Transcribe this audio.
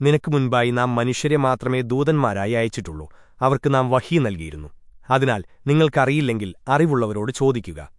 നിനക്ക് മുൻപായി നാം മനുഷ്യരെ മാത്രമേ ദൂതന്മാരായി അയച്ചിട്ടുള്ളൂ. അവർക്ക് നാം വഹീ നൽകിയിരുന്നു. അതിനാൽ നിങ്ങൾക്കറിയില്ലെങ്കിൽ അറിവുള്ളവരോട് ചോദിക്കുക.